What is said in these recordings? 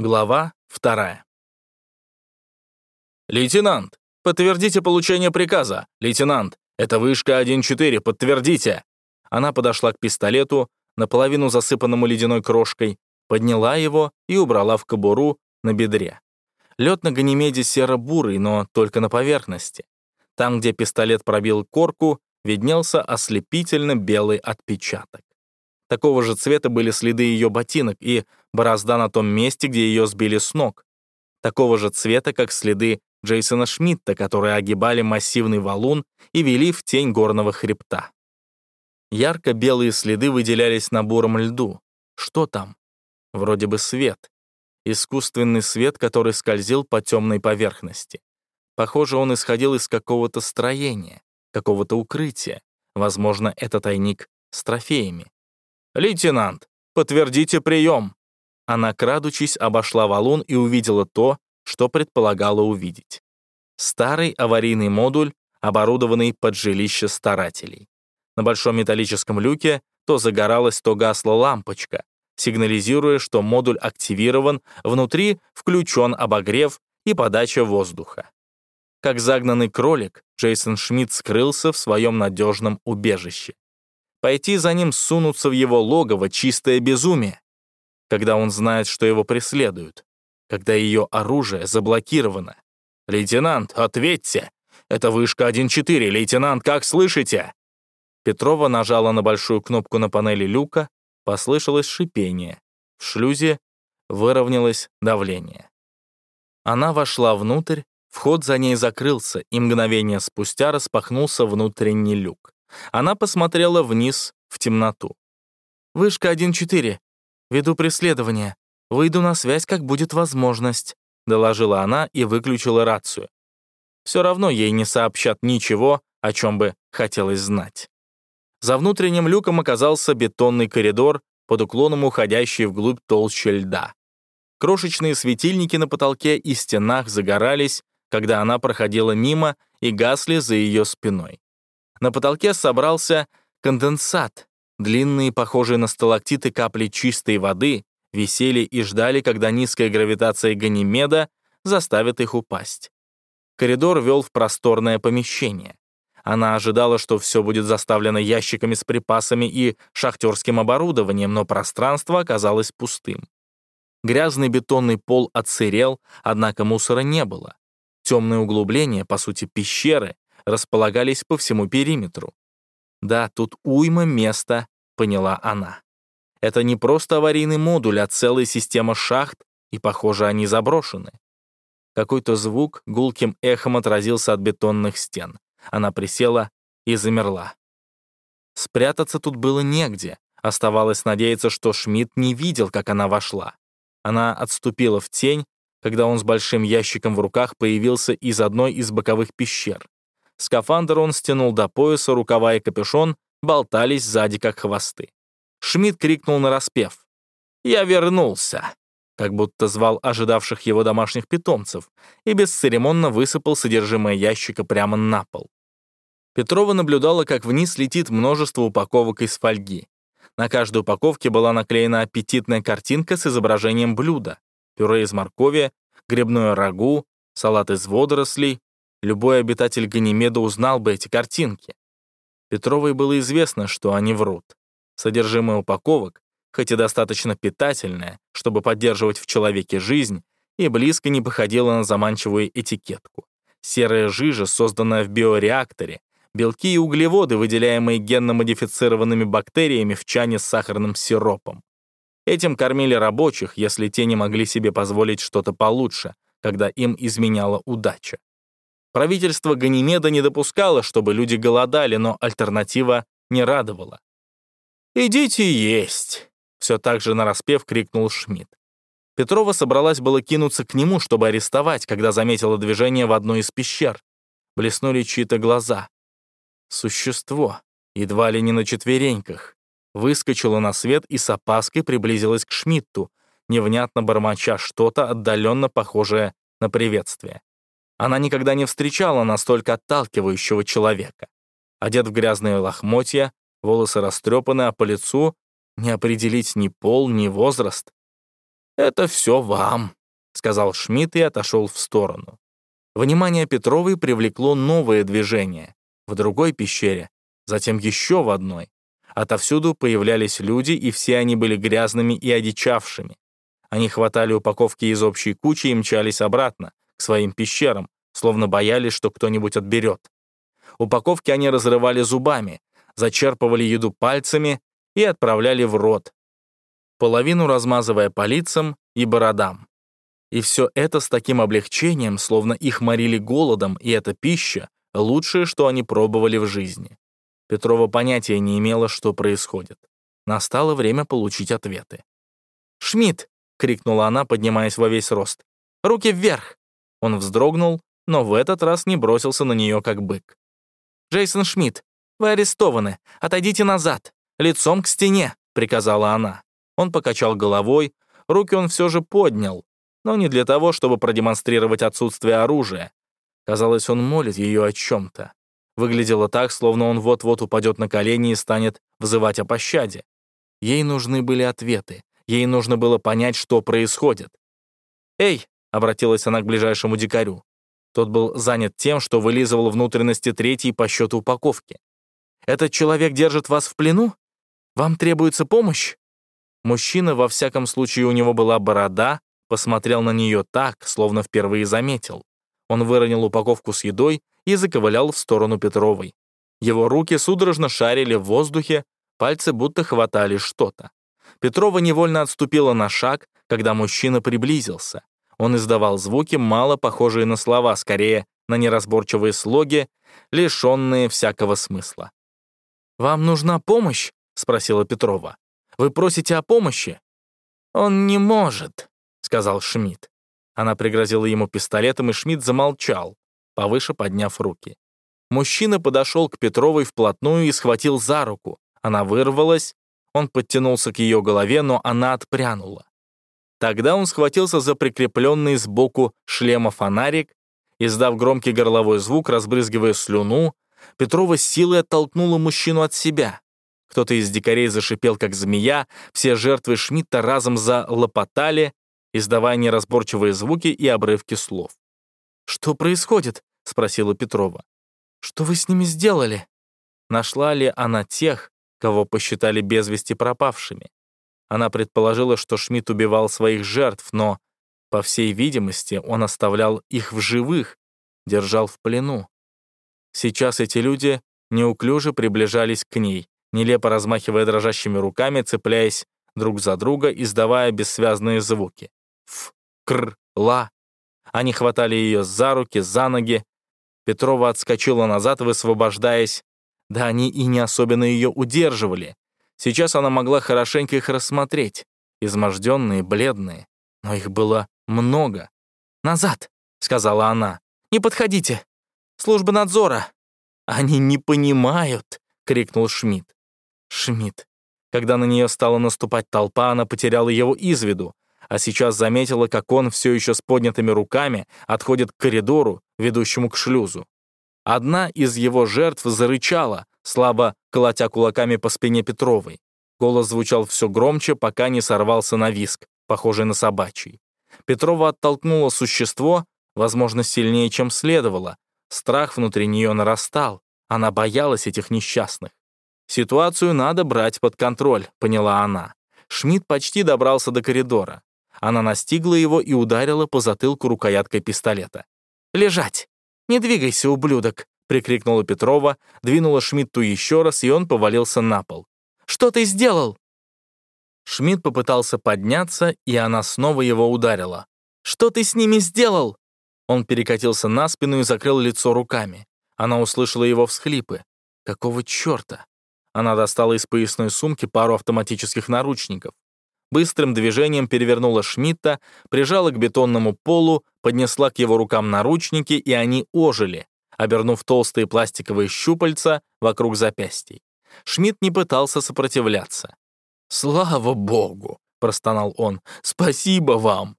Глава вторая. «Лейтенант, подтвердите получение приказа! Лейтенант, это вышка 1-4, подтвердите!» Она подошла к пистолету, наполовину засыпанному ледяной крошкой, подняла его и убрала в кобуру на бедре. Лед на Ганимеде серо-бурый, но только на поверхности. Там, где пистолет пробил корку, виднелся ослепительно белый отпечаток. Такого же цвета были следы ее ботинок и борозда на том месте, где ее сбили с ног. Такого же цвета, как следы Джейсона Шмидта, которые огибали массивный валун и вели в тень горного хребта. Ярко-белые следы выделялись на буром льду. Что там? Вроде бы свет. Искусственный свет, который скользил по темной поверхности. Похоже, он исходил из какого-то строения, какого-то укрытия. Возможно, это тайник с трофеями. «Лейтенант, подтвердите прием!» Она, крадучись, обошла валун и увидела то, что предполагала увидеть. Старый аварийный модуль, оборудованный под жилище старателей. На большом металлическом люке то загоралась, то гасла лампочка, сигнализируя, что модуль активирован, внутри включен обогрев и подача воздуха. Как загнанный кролик, Джейсон Шмидт скрылся в своем надежном убежище. Пойти за ним сунуться в его логово — чистое безумие. Когда он знает, что его преследуют. Когда ее оружие заблокировано. «Лейтенант, ответьте! Это вышка 1-4, лейтенант, как слышите?» Петрова нажала на большую кнопку на панели люка, послышалось шипение. В шлюзе выровнялось давление. Она вошла внутрь, вход за ней закрылся, и мгновение спустя распахнулся внутренний люк. Она посмотрела вниз, в темноту. «Вышка 1-4. Веду преследование. Выйду на связь, как будет возможность», — доложила она и выключила рацию. Все равно ей не сообщат ничего, о чем бы хотелось знать. За внутренним люком оказался бетонный коридор, под уклоном уходящий вглубь толще льда. Крошечные светильники на потолке и стенах загорались, когда она проходила мимо и гасли за ее спиной. На потолке собрался конденсат. Длинные, похожие на сталактиты капли чистой воды, висели и ждали, когда низкая гравитация Ганимеда заставит их упасть. Коридор вел в просторное помещение. Она ожидала, что все будет заставлено ящиками с припасами и шахтерским оборудованием, но пространство оказалось пустым. Грязный бетонный пол отсырел, однако мусора не было. Темные углубления, по сути пещеры, располагались по всему периметру. Да, тут уйма места, поняла она. Это не просто аварийный модуль, а целая система шахт, и, похоже, они заброшены. Какой-то звук гулким эхом отразился от бетонных стен. Она присела и замерла. Спрятаться тут было негде. Оставалось надеяться, что Шмидт не видел, как она вошла. Она отступила в тень, когда он с большим ящиком в руках появился из одной из боковых пещер. Скафандр он стянул до пояса, рукава и капюшон болтались сзади, как хвосты. Шмидт крикнул на распев. «Я вернулся!» как будто звал ожидавших его домашних питомцев и бесцеремонно высыпал содержимое ящика прямо на пол. Петрова наблюдала, как вниз летит множество упаковок из фольги. На каждой упаковке была наклеена аппетитная картинка с изображением блюда. Пюре из моркови, грибное рагу, салат из водорослей, Любой обитатель Ганимеда узнал бы эти картинки. Петровой было известно, что они врут. Содержимое упаковок, хоть и достаточно питательное, чтобы поддерживать в человеке жизнь, и близко не походило на заманчивую этикетку. Серая жижа, созданная в биореакторе, белки и углеводы, выделяемые генно-модифицированными бактериями в чане с сахарным сиропом. Этим кормили рабочих, если те не могли себе позволить что-то получше, когда им изменяла удача. Правительство Ганимеда не допускало, чтобы люди голодали, но альтернатива не радовала. «Идите есть!» — все так же нараспев крикнул Шмидт. Петрова собралась было кинуться к нему, чтобы арестовать, когда заметила движение в одной из пещер. Блеснули чьи-то глаза. Существо, едва ли не на четвереньках, выскочило на свет и с опаской приблизилось к Шмидту, невнятно бормоча что-то отдаленно похожее на приветствие. Она никогда не встречала настолько отталкивающего человека. Одет в грязные лохмотья, волосы растрепаны, а по лицу не определить ни пол, ни возраст. «Это все вам», — сказал Шмидт и отошел в сторону. Внимание Петровой привлекло новое движение. В другой пещере, затем еще в одной. Отовсюду появлялись люди, и все они были грязными и одичавшими. Они хватали упаковки из общей кучи и мчались обратно, к своим пещерам, словно боялись, что кто-нибудь отберет. Упаковки они разрывали зубами, зачерпывали еду пальцами и отправляли в рот, половину размазывая по лицам и бородам. И все это с таким облегчением, словно их морили голодом, и эта пища — лучшее, что они пробовали в жизни. Петрова понятия не имела, что происходит. Настало время получить ответы. «Шмидт!» — крикнула она, поднимаясь во весь рост. «Руки вверх!» Он вздрогнул, но в этот раз не бросился на нее, как бык. «Джейсон Шмидт, вы арестованы. Отойдите назад. Лицом к стене», — приказала она. Он покачал головой, руки он все же поднял, но не для того, чтобы продемонстрировать отсутствие оружия. Казалось, он молит ее о чем-то. Выглядело так, словно он вот-вот упадет на колени и станет взывать о пощаде. Ей нужны были ответы. Ей нужно было понять, что происходит. «Эй!» — обратилась она к ближайшему дикарю. Тот был занят тем, что вылизывал внутренности третьей по счету упаковки. «Этот человек держит вас в плену? Вам требуется помощь?» Мужчина, во всяком случае, у него была борода, посмотрел на нее так, словно впервые заметил. Он выронил упаковку с едой и заковылял в сторону Петровой. Его руки судорожно шарили в воздухе, пальцы будто хватали что-то. Петрова невольно отступила на шаг, когда мужчина приблизился. Он издавал звуки, мало похожие на слова, скорее на неразборчивые слоги, лишенные всякого смысла. «Вам нужна помощь?» — спросила Петрова. «Вы просите о помощи?» «Он не может», — сказал Шмидт. Она пригрозила ему пистолетом, и Шмидт замолчал, повыше подняв руки. Мужчина подошел к Петровой вплотную и схватил за руку. Она вырвалась, он подтянулся к ее голове, но она отпрянула. Тогда он схватился за прикрепленный сбоку шлема фонарик, издав громкий горловой звук, разбрызгивая слюну, Петрова силой оттолкнула мужчину от себя. Кто-то из дикарей зашипел, как змея, все жертвы Шмидта разом залопотали, издавая неразборчивые звуки и обрывки слов. «Что происходит?» — спросила Петрова. «Что вы с ними сделали?» Нашла ли она тех, кого посчитали без вести пропавшими? Она предположила, что Шмидт убивал своих жертв, но, по всей видимости, он оставлял их в живых, держал в плену. Сейчас эти люди неуклюже приближались к ней, нелепо размахивая дрожащими руками, цепляясь друг за друга, издавая бессвязные звуки. Ф, кр, ла. Они хватали ее за руки, за ноги. Петрова отскочила назад, высвобождаясь. Да они и не особенно ее удерживали. Сейчас она могла хорошенько их рассмотреть. Изможденные, бледные. Но их было много. «Назад!» — сказала она. «Не подходите! Служба надзора!» «Они не понимают!» — крикнул Шмидт. Шмидт. Когда на нее стала наступать толпа, она потеряла его из виду, а сейчас заметила, как он все еще с поднятыми руками отходит к коридору, ведущему к шлюзу. Одна из его жертв зарычала, слабо колотя кулаками по спине Петровой. Голос звучал все громче, пока не сорвался на виск, похожий на собачий. Петрова оттолкнула существо, возможно, сильнее, чем следовало. Страх внутри нее нарастал. Она боялась этих несчастных. «Ситуацию надо брать под контроль», — поняла она. Шмидт почти добрался до коридора. Она настигла его и ударила по затылку рукояткой пистолета. «Лежать! Не двигайся, ублюдок!» Прикрикнула Петрова, двинула Шмидту еще раз, и он повалился на пол. «Что ты сделал?» Шмидт попытался подняться, и она снова его ударила. «Что ты с ними сделал?» Он перекатился на спину и закрыл лицо руками. Она услышала его всхлипы. «Какого черта?» Она достала из поясной сумки пару автоматических наручников. Быстрым движением перевернула Шмидта, прижала к бетонному полу, поднесла к его рукам наручники, и они ожили обернув толстые пластиковые щупальца вокруг запястий. Шмидт не пытался сопротивляться. «Слава богу!» — простонал он. «Спасибо вам!»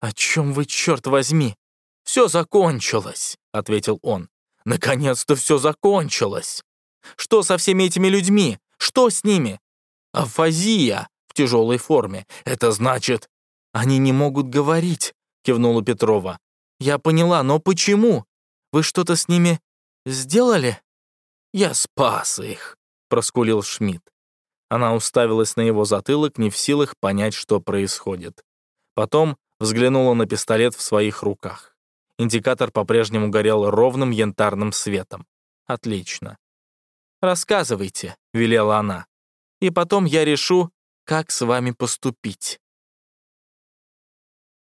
«О чем вы, черт возьми?» «Все закончилось», — ответил он. «Наконец-то все закончилось!» «Что со всеми этими людьми? Что с ними?» «Афазия в тяжелой форме. Это значит...» «Они не могут говорить», — кивнула Петрова. «Я поняла, но почему? Вы что-то с ними сделали?» «Я спас их», — проскулил Шмидт. Она уставилась на его затылок, не в силах понять, что происходит. Потом взглянула на пистолет в своих руках. Индикатор по-прежнему горел ровным янтарным светом. «Отлично». «Рассказывайте», — велела она. «И потом я решу, как с вами поступить».